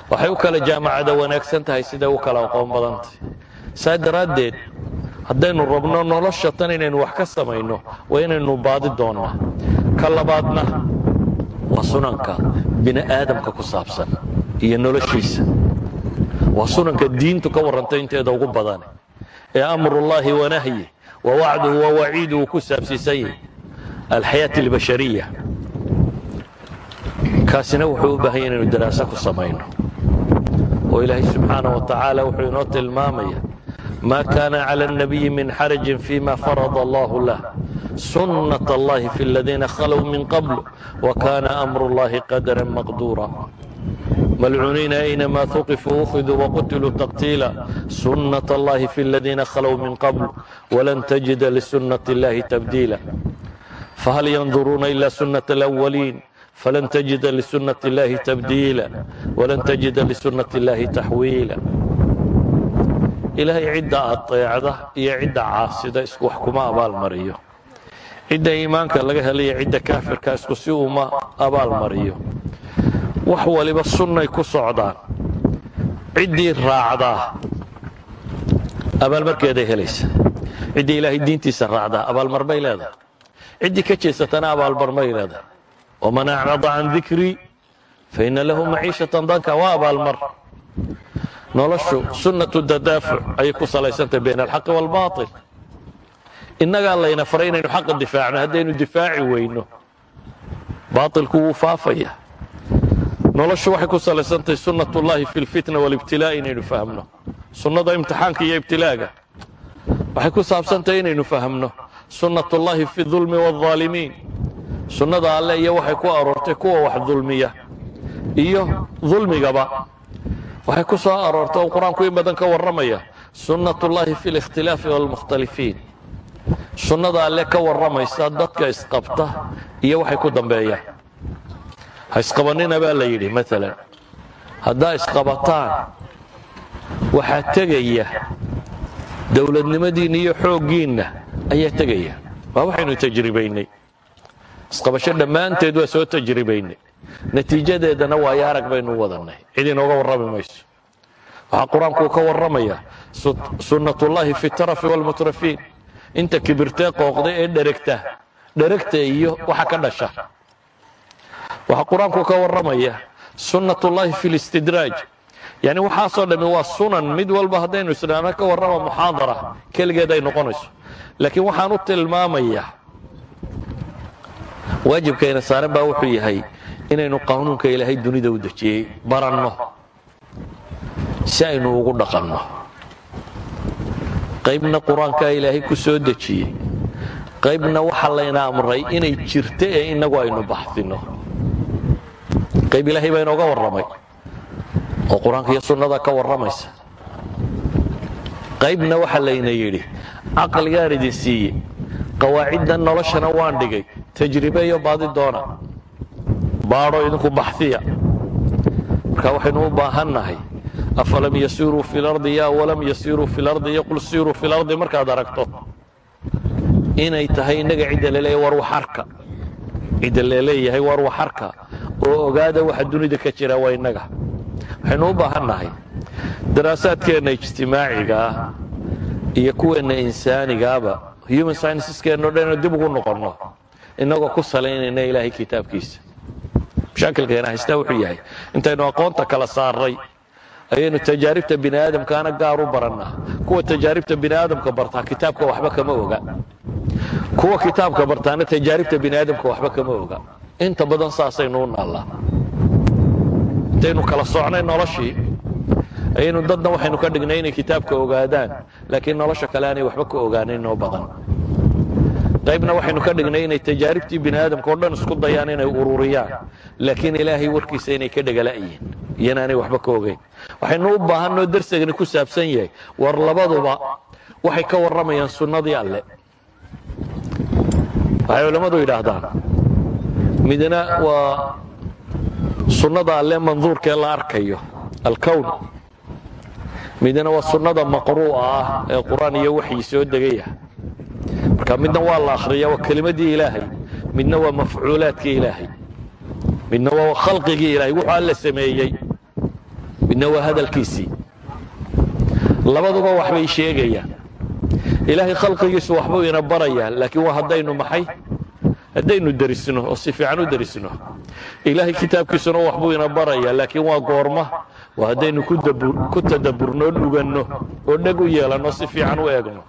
Waxay u kala jaamacada wanaagsan tahay siday u kala aqoon badantay. Saa daraaddeed haddaynu rabno nolosha tan inaynu wax ka samayno waa inaynu baadi doonnaa ka labaadna waa sunanka bini aadamka ku saabsan iyo noloshiisa. Waa sunanka diintu ka warrantay inteeda ugu badan ee amrullaahi wanahyi wa wacduhu wa waciiduhu ku saabsiisan yahy alxayaati albashariya kaasina wuxuu u baahan yahy inaynu daraaso ku samayno oo ilaahay subxaanah wa tacaala wuxuu inoo tilmaamaya ما كان على النبي من حرج فيما فرض الله له سنة الله في الذين خلوا من قبل وكان أمر الله قدرا مقدورا ملعونين أينما ثقفوا أخذوا وقتلوا تقتيلا سنة الله في الذين خلوا من قبل ولن تجد لسنة الله تبديلا فهل ينظرون إلا سنة الأولين فلن تجد لسنة الله تبديلا ولن تجد لسنة الله تحويلا ilaahay cidda adeecda iyo cidda caasida isku wax kuma abaalmariyo cidda iimaanka laga helaya cidda kaafirka isku si uma abaalmariyo wax waliba sunnay ku socdaan ciddii raacdaa abaalmarkeeday helaysa ciddii ilaahay diintiisa raacdaa abaalmar bay leedahay ciddii ka jeesatana abaalmar may leedahay waman acrada can dikrii faina lahu maciishatan danka waa abaalmar. Noloshu sunnatu dadaafuc ayay ku salaysantahay bayn alxaqi waalbaatil innagaa layna faray inaynu xaqa difaacno haddaynu difaaci weyno baatilku wuu faafaya. Noloshu waxay ku salaysantahay sunnatullaahi fi lfitna walibtilaa inaynu fahmno. Sunnada imtixaanka iyo ibtilaaga waxay ku saabsantahay inaynu fahmno sunnatullaahi fi dulmi waalaalimiin sunnada alle iyo waxay ku aroortay kuwa wax dulmiya iyo dulmigaba waxay ku soo aroortay oo qur-aanku in badan ka warramaya sunnat ullaahi fi اlاkhtilaafi wاlmukhtalifiin sunnada alle ka warramaysa dadka isqabta iyo waxay ku dambeeyaan ha isqabanina baa la yidhi maalan haddaa isqabataan waxaa tegaya dowladnimadiinna iyo xooggiinna ayaa tegaya. Waa waxaynu tajribaynay. Isqabasho dhammaanteed waa soo tajribaynay. Natiijadeedana waayo arag baynu wadannay. Cid inooga warrami mayso. Waxaa qur'aanku ka warramaya sunnatullaahi fi tarafi waalmutrafiin inta kibirtee qooqda ee dheregta dheregta iyo waxa ka dhasha. Waxaa qur'aanku ka warramaya sunnatullaahi fi listidraaj yani waxaasoo dhammi waa sunan mid walba haddaynu isdhaano ka warrama muxaadara keligeed ay noqonayso. Laakiin waxaan u tilmaamayaa waajibkayna saaran baa wuxuu yahay inaynu qaanuunka ilaahay dunida u dejiyey baranno si ugu dhaqanno. Qaybna qur'aankaa ilaahay ku soo dejiyey qaybna waxa layna amray inay jirto ee aynu baxsino. Qayb ilaahay baa inooga warramay oo qur'aanka iyo sunnada ka warramaysa. Qaybna waxa layna yidhi caqligaan idin siiye qawaaciddan noloshana waan dhigay tajribe iyo baadi doona baadho idinku baxhiya marka waxaynu u baahannahay afalam yasiiruu fi lardi ya walam yasiiruu fi lardi yaqul siiruu fi lardi markaad aragto inay tahay innaga cidda la leeyahay war waxarka cidda la leeyahay war waxarka oo ogaada waxa dunida ka jira waa innaga waxaynu u baahannahay daraasaadkeenna ijtimaaciga ah iyo kuweenna insaanigaaba human scienceskeenno dhan dib ugu noqonno innagoo ku salaynayna ilaahay kitaabkiisa. Mashaakilkeena haystaa wuxuu yahay intaynu aqoonta kala saarray ayaynu tajaaribta bini aadamkaana gaar u barannaa kuwa tajaaribta bini aadamka bartaa kitaabka waxba kama oga. Kuwa kitaabka bartaana tajaaribta bini aadamka waxba kama oga. Inta badan saasaynu u naallaa intaynu kala socnay noloshii. Ayaynu dadna waxaynu ka dhignay inay kitaabka ogaadaan laakiin nolosha kale aanay waxba ka ogaanayn oo badan. Qaybna waxaynu ka dhignay inay tajaaribtii bini aadamka oo dhan isku dayaan inay ururiyaan laakiin ilaahay warkiisa inay ka dhegala'yiin iyana aanay waxba ka ogayn waxaynu u baahanoo darsigani ku saabsan yahay war labaduba waxay ka warramayaan sunnadii alle. Waxay culammadu yidhaahdaan midna waa sunnada alle manduurkee la arkayo alkown midna waa sunnada maqruu'a ah ee qur'aan iyo waxyi soo degaya. Marka midna waa la akhriya waa kelimadii ilaahay midna waa mafcuulaadkii ilaahay midna waa khalqigii ilahay wuxuu alla sameeyey midna waa hadalkiisii. Labaduba waxbay sheegayaan. Ilaahay khalqigiisu waxbuu ina barayaa laakiin waa haddaynu maxay haddaynu derisno oo si fiican u derisno ilaahay kitaabkiisuna waxbuu ina barayaa laakiin waa goorma. Waa haddaynu ku tadaburno dhuganno oo dheg u yeelanno si fiican u eegno.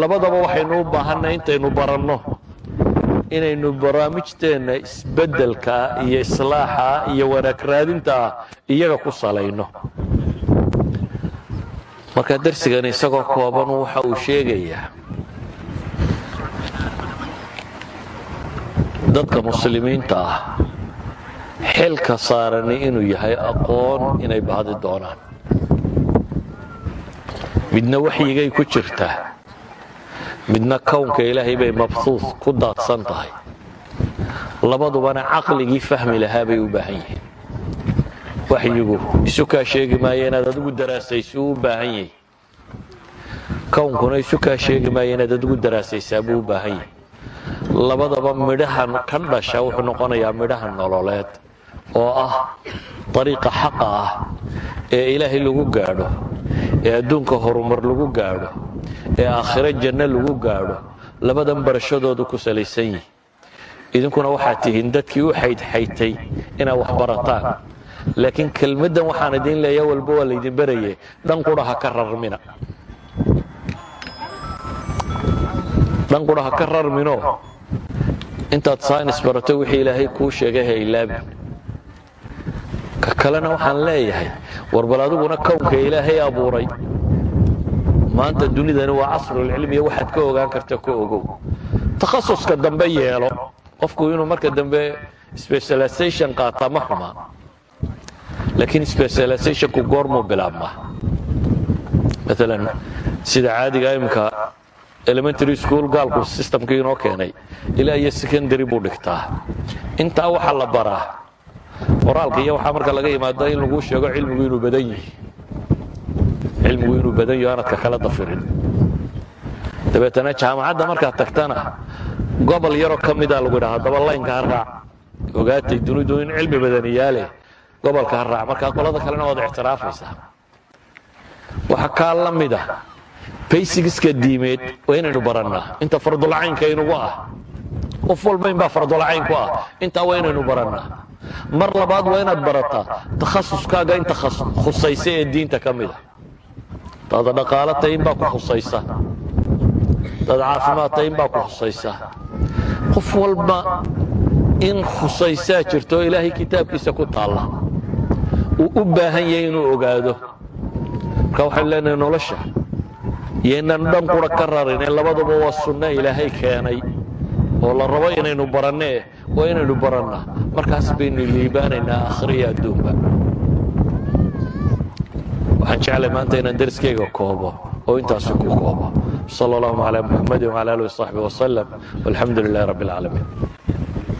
Labadaba waxaynu u baahanay intaynu baranno. Inaynu barnaamijteenna isbeddelkaa iyo islaaxa iyo wanaag raadintaa iyaga ku salayno. Marka darsigani isagoo kooban waxa uu sheegayaa dadka muslimiinta ah xilka saarani inuu yahay aqoon inay baadi doonaan. Midna waxyigay ku jirtaa midna kownka ilaahay bay mabsuus ku daadsan tahay. Labadubana caqligii fahmi lahaa bay u baahan yihiin. Waxyigu isu kaa sheegi maayo inaad adigu daraasayso u baahan yahay kownkuna isu kaa sheegi maayo inaad adigu daraasaysaa buu u baahan yahay labadaba midhahan ka dhasha wuxuu noqonayaa midhaha nololeed oo ah dariiqa xaqa ah ee ilaahay lagu gaadho ee adduunka horumar lagu gaadho ee aakhiro janno lagu gaadho labadan barashadoodu ku salaysan yihiin idinkuna waxaad tihiin dadkii u xaydxaytay inaad wax barataan. Laakiin kelmaddan waxaan idiin leeya walba waa laydin baraye dhan qura ha ka rarmina dhan qura ha ka rarmino intaad saynis barato wixii ilaahay kuu sheegay ha ilaabin ka kalena waxaan leeyahay warbal adiguna kownka ilaahay abuuray. Maanta dunidani waa casrulcilmiya waxaad ka ogaan karta ka ogow. Takhasuska dambe yeelo. Qofku inuu marka dambe specialization qaataa ma xumaa laakiin specializationku goormuu bilaabmaa. Maalan sida caadiga imika elementary school gaalku systemkii inoo keenay ilaa iyo secondary buu dhigtaa. Intaa waxaa la baraa. Qoraalka iyo waxaa marka laga yimaado in laguu sheego cilmigu inuu badan yihi cilmigu inuu badan yaho aanadka kala dafirin. Dabeetana jaamacadda markaad tagtana gobol yaroo ka mida lagu yidhaha haddaba laynka ha raac. Ogaatay dunidu in cilmi badani yaale gobolka ha raac. Markaa qolada kalena waad ictiraafaysaa waxaa kaa la mida baysigiska diimeed waa inaynu barannaa inta fardulacaynka inugu ah. Qof walba inbaa fardulacayn ah. Intaa waa inaynu barannaa mar labaad waa inaad barataa takhasuskaaga inta khusaysa ee diinta ka mida daada dhaqaalata inbaa ku khusaysa. Dad caafimaadta inbaa ku khusaysa. Qof walba in khusaysaa jirto oo ilaahay kitaabkiisa ku taalla. Uu u baahan yahay inuu ogaado. Marka waxaynu leenahay nolosha yaynan dhan qura ka rarinee labaduba waa sunno ilaahay keenay. Oo la rabo inaynu barannee waa inaynu barannaa. Markaas baynu liibaanaynaa akhriya adduunba. Waxaan jeclay maanta inaan dariskayga koobo oo intaasi ku koobo. Sal allahuma calaa muxamadi wcala alihi wasaxbi wasalam walxamdu lilahi rabbi اlcaalamiin